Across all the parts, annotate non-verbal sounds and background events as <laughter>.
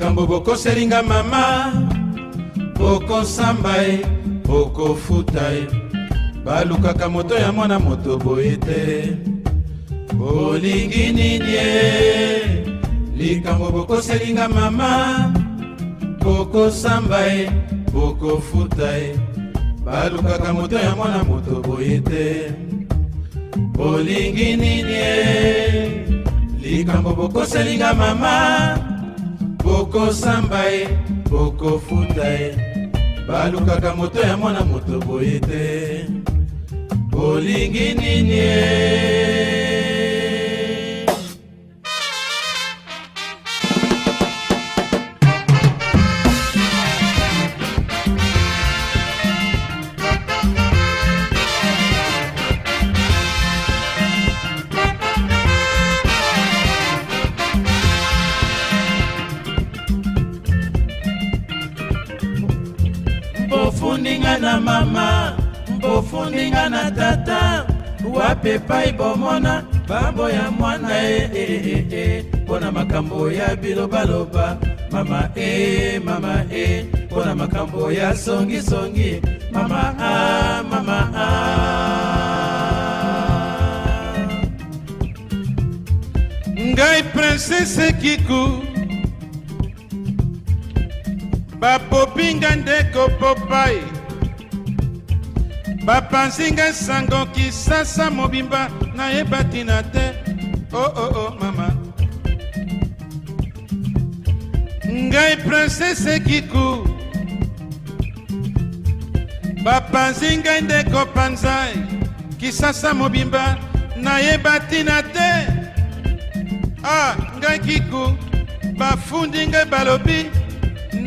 likambo bokoseli nga mama bokosamba ye bokofuta ye balukaka moto ya mwana moto boye te bolingi nini ye likambo bokoseli nga mama bokosamba ye bokofuta ye balukaka moto ya mwana moto boye te bolingi nini ye likambo bokoseli nga mama bokosamba ye bokofuta ye balukaka moto ya mwana moto boye te bolingi nini ye bape epai bomona baboya mwana e, e, e, e mpo na makambo ya bilobaloba mama e mama e mpo na makambo ya songisongi mama a mama a ngai princese kiku bapopinga ndeko popai bapanzi ngai sango kisasa mobimba nayeba ntina te oo oh, oh, oh, mama ngai prinsese kiku bapanzi ngai ndeko panzai kisasa mobimba nayeba ntina te ah ngai kiku bafundi ngai balobi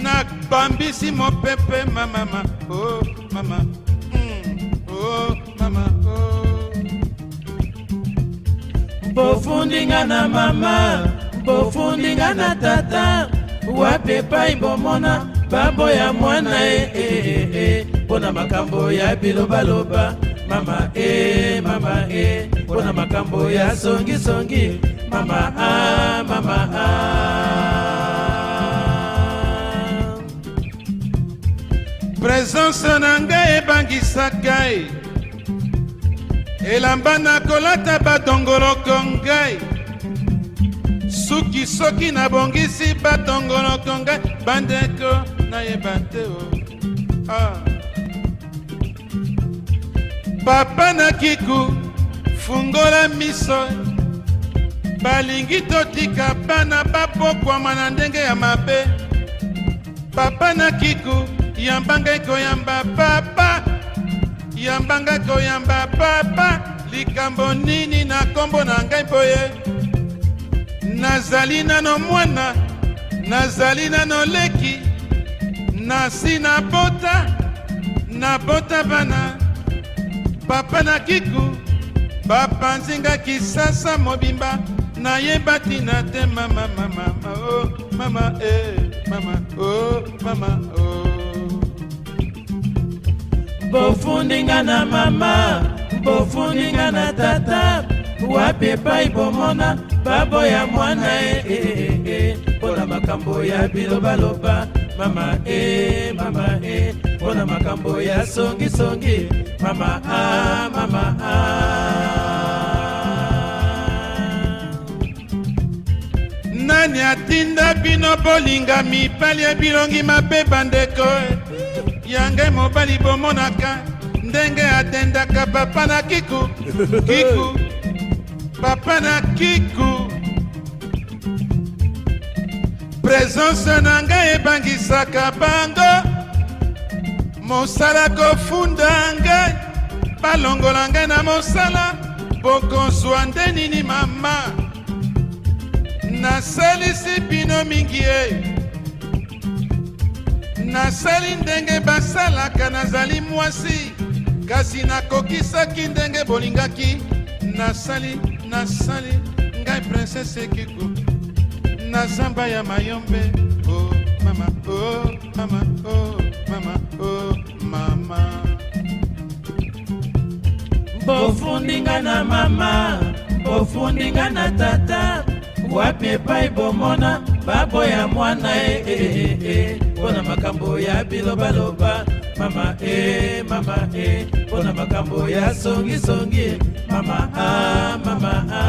nabambisi mopepe mamama o oh, mama, mama. bofundinga na mama bofundinga na tata wapi epai bomona baboya mwana e eh, eh, eh, mpona makambo ya bilobaloba mama e mama e mpona makambo ya songisongi mama a mama a présence na ngai ebangisaka e elamba nakolata batongoloko ngai suki soki nabongisi batongoloko ngai bandeko nayeba te o ah. papa nakiku fungola miso balingi totika bana bapokwama na ndenge ya mabe papa nakiku yamba ngai koyamba papa yambanga koyamba papa likambo nini na nkombo na ngai boye nazali nano mwana nazali nano leki nasi nabota nabota bana papa na kiku bapanzi nga kisasa mobimba nayeba ntina te mama mama mama o oh, mama e mama o mama o oh, mama, oh. bofundi nga na mama bofundi nga na tata wapi epai bomona baboya mwana e mpona e, e, e, makambo ya bilobaloba mama e mama e mpona makambo ya songisongi mama a mama a nani atinda bino bolinga mibali ya bilongi mabe bandeko yange mobali bomonaka ndenge atendaka papa na kiku <laughs> kiku papa na kiku presence na ngai ebangisaka bango mosala kofunda ngai balongola ngai na mosala bokozwa nde nini mama nasalisi bino mingi e eh. nasali ndenge basalaka nazali mwasi kasi nakokisaki ndenge bolingaki nasali nasali ngai prinsese ekiku na zamba ya mayombe o oh, mama o oh, mama o oh, mama o oh, mama bofundinga na mama bofundinga na tata wapi epai bomona baboya mwana e, e, e, e. mpo na makambo ya bilobaloba mama e mama e mpo na makambo ya songisongi mama a mama a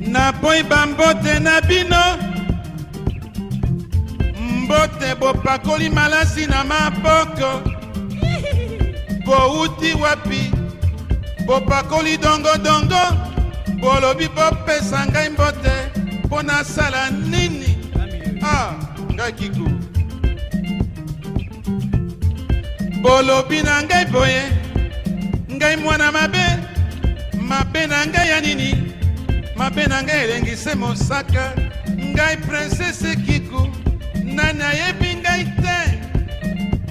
napoyi bambote na bino mbote bopakoli malasi na maboko bouti wapi bopakoli dongodongo bolobi bopesa ngai mbote mpo nasala nini a ah, ngai kiku bolobi na ngai boye ngai mwana mabe mabe na ngai ya nini mabe na ngai elengise mosaka ngai prinsese kiku nani ayebi ngai te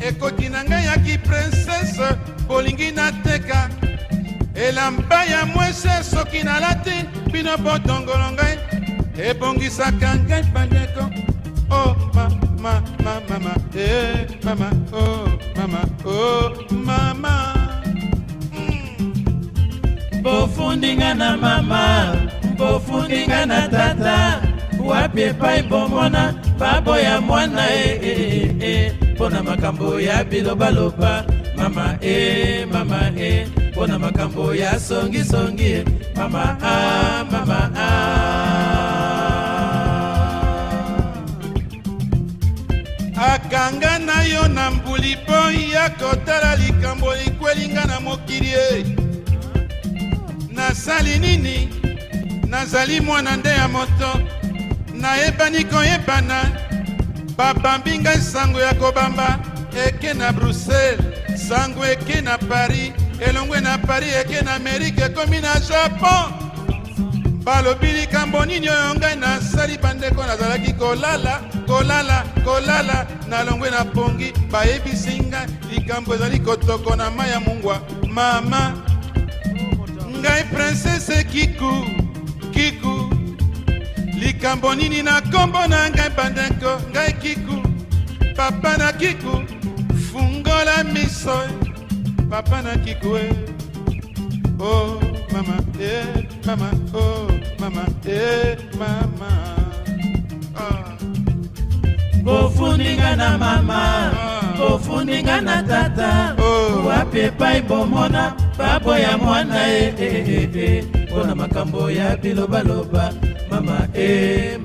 ekoti na ngai yaki prinsese bolingi nateka elamba ya mwese soki nalati bino botongolo ngai ebongisaka ngai bandeko o oh, mama mama e mama o oh, mama o oh, mama hmm. bofundinga na mama bofundinga na tata wapi epai bomona baboya mwana e eh, eh, mpo na makambo ya bilobaloba mama e mama e mpo na makambo ya songisongi mama a ah, mama a ah. na mbuli mpoi ya kotala likambo likwelinga na mokili e nasali nini nazali mwana nde ya moto nayebani koyebana babambi ngai sango ya kobamba eke na bruxelles sango eke na paris elongwe na paris eke na amerika ekomi na japon balobi likambo nini oyo ngai nasali bandeko nazalaki kolala kolala kolala na longwe na pongi bayebisi ngai likambo ezali kotoko na mai ya mungwa mama ngai prinsese kiku kiku likambo nini na nkombo na ngai bandeko ngai kiku papa na kiku fungola miso papa na kiku e oh. mama, eh, mama, oh, mama, eh, mama. kofuninga ah. na mama kofuninga ah. na tata oh. wapi epai bomona babo ya mwana e eh, mpona eh, eh, makambo ya bilobaloba mama e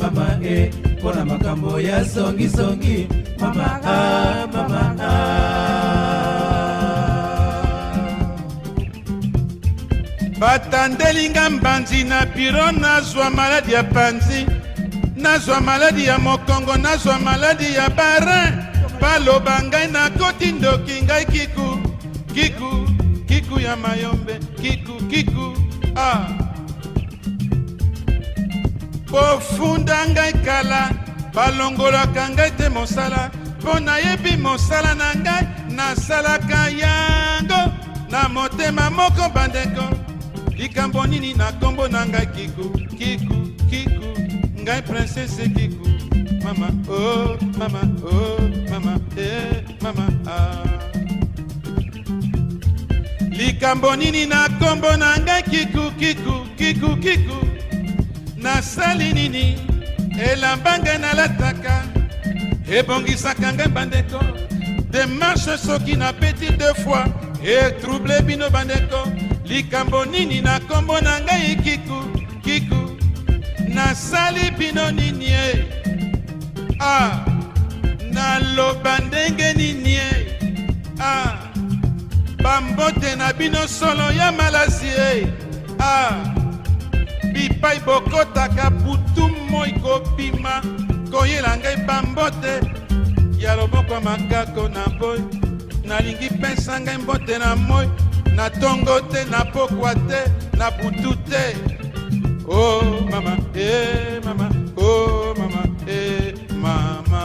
mama e mpona makambo ya songisongi mama a ah, mama a batandelinga mbanzi na biro nazwa maladi ya panzi nazwa maladi ya mokongo nazwa maladi ya barin baloba ngai nakoti ndoki ngai kiku kiku kiku ya mayombe kiku kiku ah. kofunda ngai kala balongolaka ngai te mosala mpo nayebi mosala na ngai nasalaka yango na motema moko bandeko likambo nini na nkombo na ngai kiku kiku kiku ngai prinsese kiku mama o oh, mama o oh, mama e eh, mama ah. likambo nini na nkombo na ngai kiku kiku kiku kiku nasali nini elamba ngai nalataka ebongisaka ngai bandeko demarche soki napeti deux fois etrouble bino bandeko likambo nini na nkombo na ngai kiku kiku nasali bino nini e ah, naloba ndenge nini e ah, bambote na bino solo ya malasi e eh? ah, bipai bokotaka butu moi kobima koyela ngai bambote ya loboko makako na boy nalingi pesa ngai mbote na moi na ntongo te na pokwa te na butu te o oh, mama e eh, mama o oh, mama e eh, mama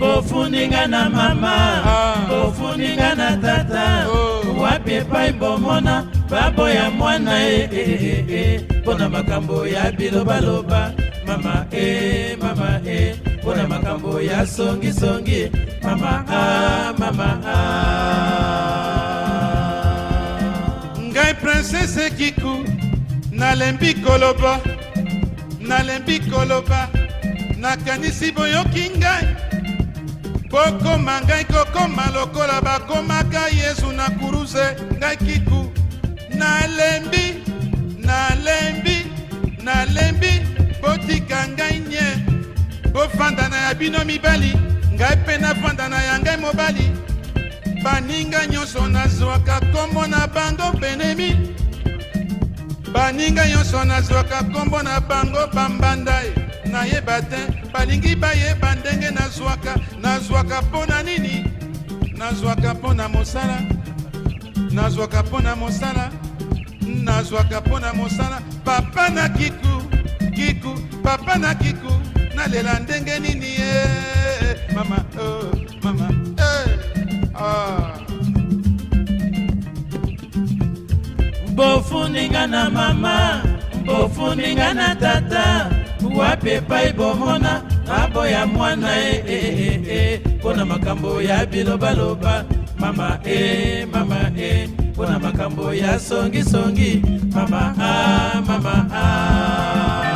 bofuninga na mama ah. bofuninga na tata oh. wapi epai bomona baboya mwana e eh, mpo eh, eh, eh, eh, eh na makambo ya bilobaloba mama e mama e mpo na makambo ya songisongi mama a mama a ngai prinsese kiku nalembi koloba nalembi koloba nakanisi boyoki ngai kokoma ngai kokoma lokola bakomaka yesu na kuruse ngai kiku nalembi nalembi nalembi botika ngai nye bofanda na ya bino mibali ngai mpe nafanda na ya ngai mobali baninga nyonso nazwaka nkombo na bango benemi baninga nyonso nazwaka nkombo na bango bambanda e, nayeba te balingi bayeba ndenge nazwaka nazwaka mpo na nini nazwaka mpo na mosala nazwaka mpo na mosala nazwaka mpo na mosala papa na kiku kiku papa na kiku nalela ndenge nini ye eh, mama oh, mama eh, ah. bofundinga na mama bofundinga na tata wapi epai bomona naboya mwana e eh, eh, mpona eh, eh, makambo ya bilobaloba mama e mama e mpona makambo ya songisongi mama a ah, mama a ah.